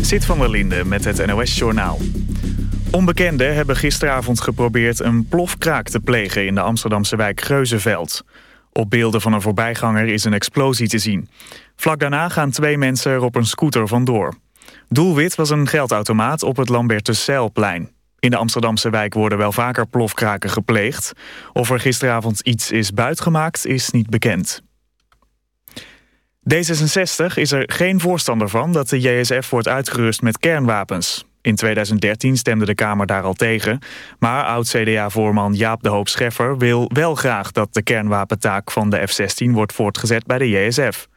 Zit van der Linde met het NOS-journaal. Onbekenden hebben gisteravond geprobeerd een plofkraak te plegen... in de Amsterdamse wijk Geuzenveld. Op beelden van een voorbijganger is een explosie te zien. Vlak daarna gaan twee mensen er op een scooter vandoor. Doelwit was een geldautomaat op het Lambertus-Zeilplein. In de Amsterdamse wijk worden wel vaker plofkraken gepleegd. Of er gisteravond iets is buitgemaakt is niet bekend. D66 is er geen voorstander van dat de JSF wordt uitgerust met kernwapens. In 2013 stemde de Kamer daar al tegen. Maar oud-CDA-voorman Jaap de Hoop Scheffer wil wel graag... dat de kernwapentaak van de F-16 wordt voortgezet bij de JSF.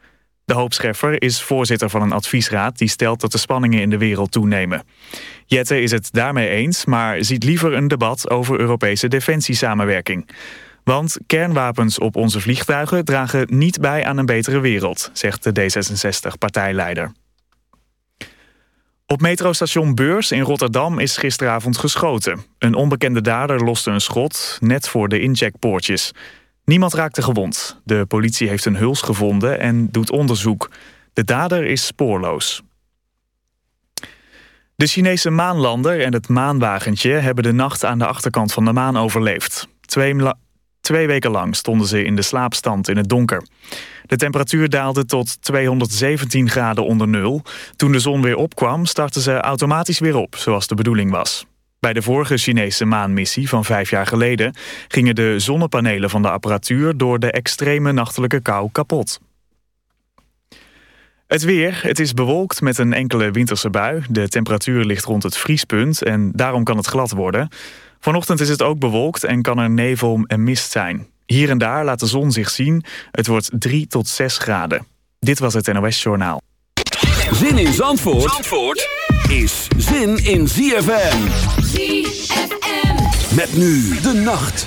De Hoop Scheffer is voorzitter van een adviesraad... die stelt dat de spanningen in de wereld toenemen. Jette is het daarmee eens, maar ziet liever een debat... over Europese defensiesamenwerking. Want kernwapens op onze vliegtuigen dragen niet bij aan een betere wereld... zegt de D66-partijleider. Op metrostation Beurs in Rotterdam is gisteravond geschoten. Een onbekende dader loste een schot net voor de incheckpoortjes. Niemand raakte gewond. De politie heeft een huls gevonden en doet onderzoek. De dader is spoorloos. De Chinese maanlander en het maanwagentje hebben de nacht aan de achterkant van de maan overleefd. Twee, twee weken lang stonden ze in de slaapstand in het donker. De temperatuur daalde tot 217 graden onder nul. Toen de zon weer opkwam, startten ze automatisch weer op, zoals de bedoeling was. Bij de vorige Chinese maanmissie van vijf jaar geleden... gingen de zonnepanelen van de apparatuur door de extreme nachtelijke kou kapot. Het weer. Het is bewolkt met een enkele winterse bui. De temperatuur ligt rond het vriespunt en daarom kan het glad worden. Vanochtend is het ook bewolkt en kan er nevel en mist zijn. Hier en daar laat de zon zich zien. Het wordt 3 tot 6 graden. Dit was het NOS Journaal. Zin in Zandvoort, Zandvoort is zin in ZFM. ZFM. Met nu de nacht.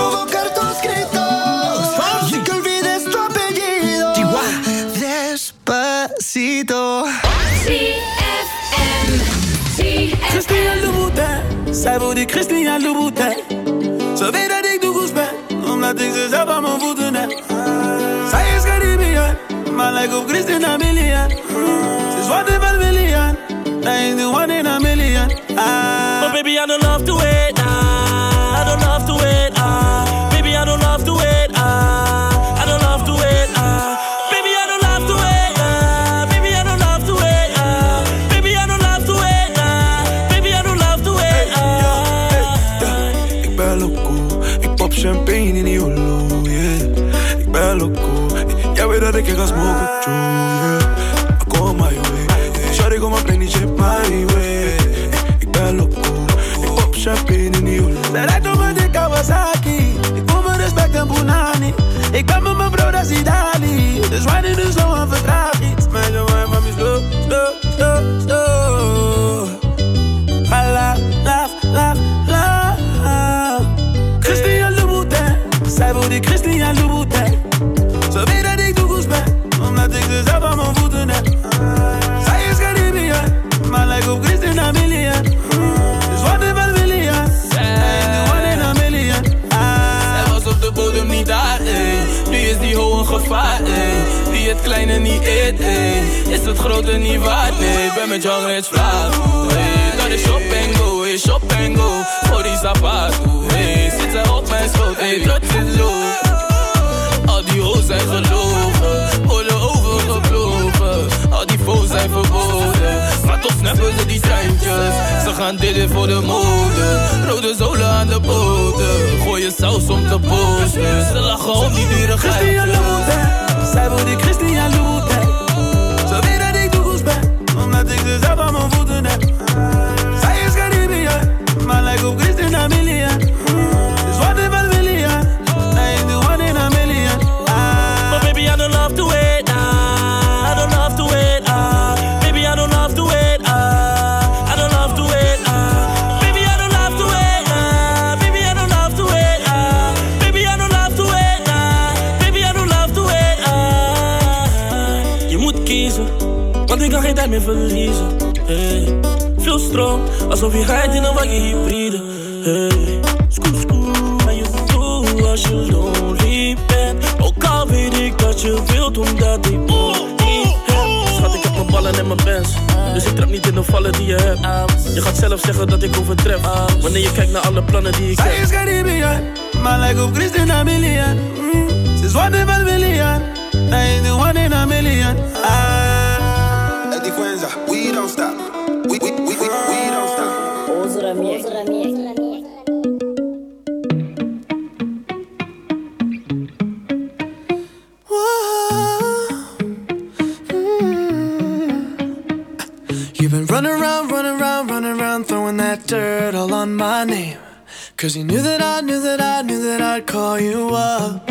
die Christian Louboutin Ze weet dat ik de goed ben Omdat ik ze zelf aan mijn voeten heb Zij is like Maar lijkt a million. Milian Ze is wat million, Willian That is the one in a million ah. But baby I don't love to wait now Shawty, I go my way. Shawty, go my penny, chip, body, en niet eet, ey. Is het grote niet waard? Nee, ik ben met Young Rich Vlaag. Hey, dat is shop en go, shop go. Voor die zapato, hey, zit ze op mijn schoot, hey, trots is low. Al die hoes zijn gelogen, oorlog overgevlogen. Al die foes zijn verboden, maar toch snappen ze die treintjes. Ze gaan dit voor de mode, rode zolen aan de boden. gooien saus om te posten, ze lachen om die dure geiten. Zij wil die Christian Louboutin. Ze weet dat ik de goes ben, omdat ik ze zelf verliezen. Hey. Veel stroom, alsof je rijdt in een wagen hybride. Hey. Scoot, scoot, maar je doet als je lonely bent. Ook al weet ik dat je wilt, omdat ik niet heb. Schat, ik heb mijn ballen en mijn bands. Dus ik trap niet in de vallen die je hebt. Je gaat zelf zeggen dat ik overtref. Wanneer je kijkt naar alle plannen die ik Zij heb. is Caribbean, maar lijkt op Christina Amelia. Mm. Ze is ik wel wil, ja. Hij is the one in a million. Ah. We don't stop. We, we, we, we, we don't stop. You've been running around, running around, running around, throwing that dirt all on my name. Cause you knew that I knew that I knew that I'd call you up.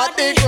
party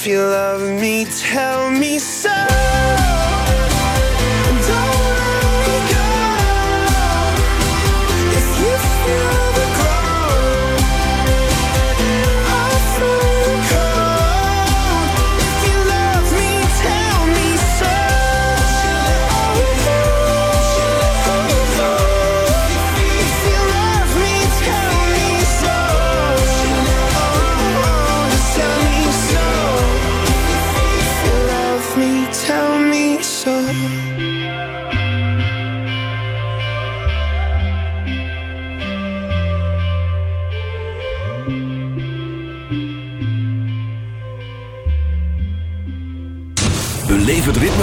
If you love me, tell me so.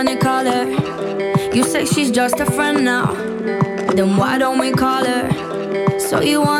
wanna call her. You say she's just a friend now. Then why don't we call her? So you want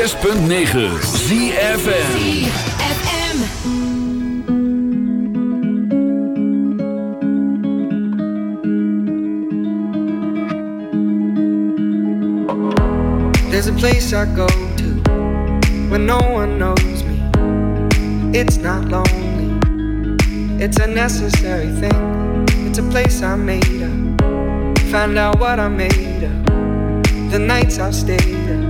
106.9 ZFN There's a place I go to when no one knows me. It's not lonely, it's a necessary thing. It's a place I made up. Find out what I made up. The nights I've stayed up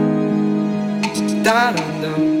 Da dum dum.